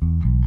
Mm-hmm.